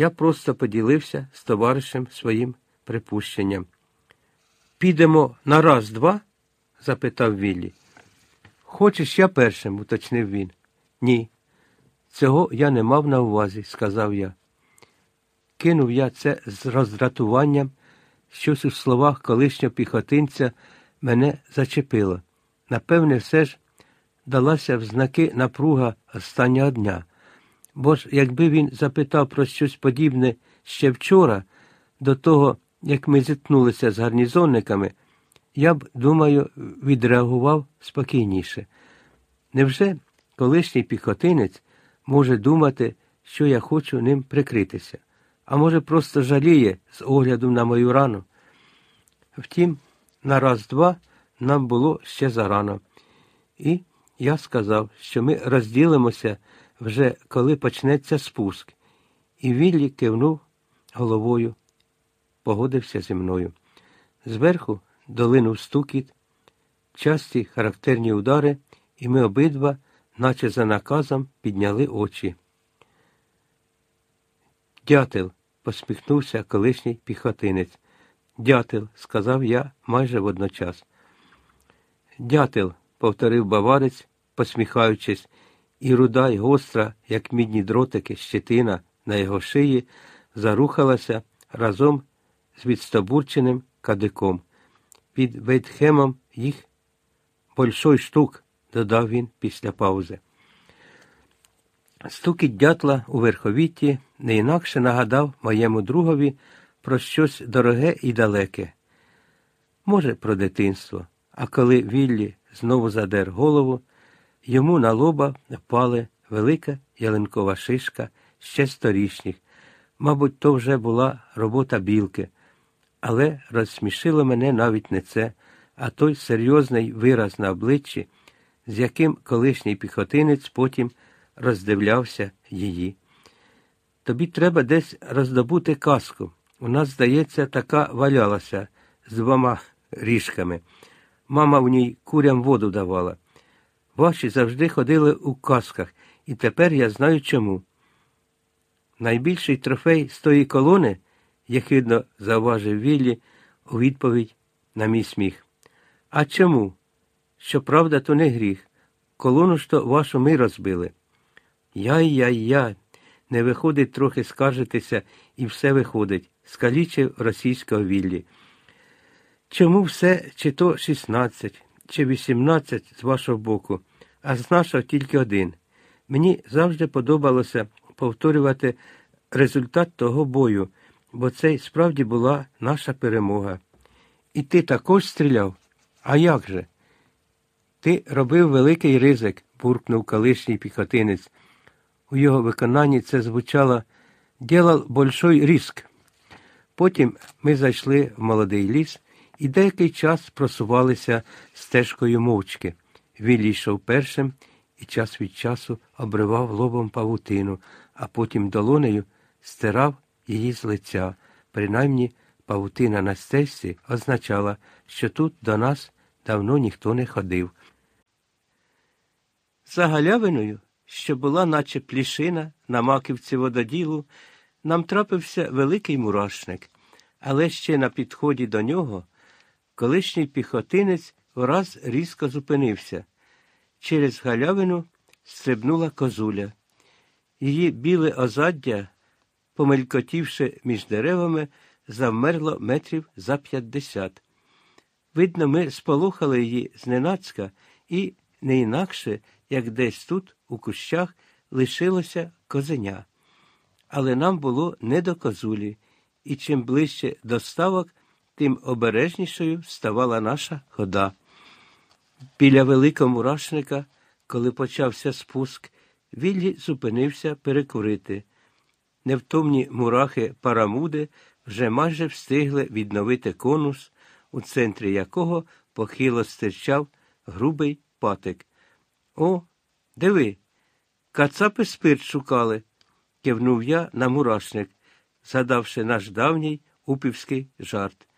Я просто поділився з товаришем своїм припущенням. Підемо на раз-два? запитав Віллі. Хочеш я першим, уточнив він. Ні. Цього я не мав на увазі, сказав я. Кинув я це з роздратуванням, щось у словах колишнього піхотинця мене зачепило. Напевне, все ж далася в знаки напруга останнього дня. Бо ж, якби він запитав про щось подібне ще вчора, до того, як ми зіткнулися з гарнізонниками, я б, думаю, відреагував спокійніше. Невже колишній піхотинець може думати, що я хочу ним прикритися, а може, просто жаліє з огляду на мою рану? Втім, на раз-два нам було ще зарано. І я сказав, що ми розділимося вже коли почнеться спуск, і Віллі кивнув головою, погодився зі мною. Зверху долинув стукіт, часті характерні удари, і ми обидва, наче за наказом, підняли очі. Дятел, посміхнувся колишній піхотинець. Дятел, сказав я майже водночас. Дятел, повторив баварець, посміхаючись, і руда й гостра, як мідні дротики, щетина на його шиї, зарухалася разом з відстобурченим кадиком. Під Вейтхемом їх большой штук, додав він після паузи. Стукіт дятла у верховітті не інакше нагадав моєму другові про щось дороге і далеке. Може, про дитинство, а коли Віллі знову задер голову, йому на лоба впали велика ялинкова шишка ще сторічніх. Мабуть, то вже була робота білки, але розсмішило мене навіть не це, а той серйозний вираз на обличчі, з яким колишній піхотинець потім роздивлявся її. Тобі треба десь роздобути каску. У нас, здається, така валялася з двома ріжками. Мама в ній курям воду давала. Ваші завжди ходили у касках, і тепер я знаю чому. Найбільший трофей з тої колони, єхидно зауважив Віллі у відповідь на мій сміх. А чому? Щоправда, то не гріх. Колону ж то вашу ми розбили. Яй-яй-яй, не виходить трохи скаржитися, і все виходить, скалічив російського Віллі. Чому все, чи то 16, чи 18 з вашого боку, а з нашого тільки один? Мені завжди подобалося повторювати результат того бою, бо це справді була наша перемога. І ти також стріляв? А як же? Ти робив великий ризик, буркнув колишній піхотинець. У його виконанні це звучало «ділал большой риск. Потім ми зайшли в молодий ліс і деякий час просувалися стежкою мовчки. Віллі йшов першим і час від часу обривав лобом павутину, а потім долонею стирав її з лиця. Принаймні, павутина на стежці означала, що тут до нас давно ніхто не ходив. За галявиною, що була, наче плішина на маківці вододілу, нам трапився великий мурашник, але ще на підході до нього колишній піхотинець враз різко зупинився. Через галявину стрибнула козуля. Її біле озаддя, помелькотівши між деревами, завмерло метрів за п'ятдесят. Видно, ми сполохали її зненацька і не інакше, як десь тут, у кущах, лишилося козеня. Але нам було не до козулі, і чим ближче до ставок, тим обережнішою ставала наша хода. Біля великого мурашника, коли почався спуск, Віллі зупинився перекурити. Невтомні мурахи парамуди вже майже встигли відновити конус, у центрі якого похило стирчав грубий патик. О, диви, кацапи спирт шукали, кивнув я на мурашник, згадавши наш давній упівський жарт.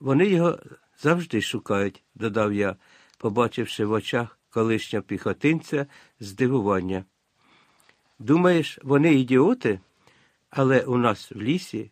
Вони його завжди шукають, додав я, побачивши в очах колишнього піхотинця здивування. Думаєш, вони ідіоти? Але у нас в лісі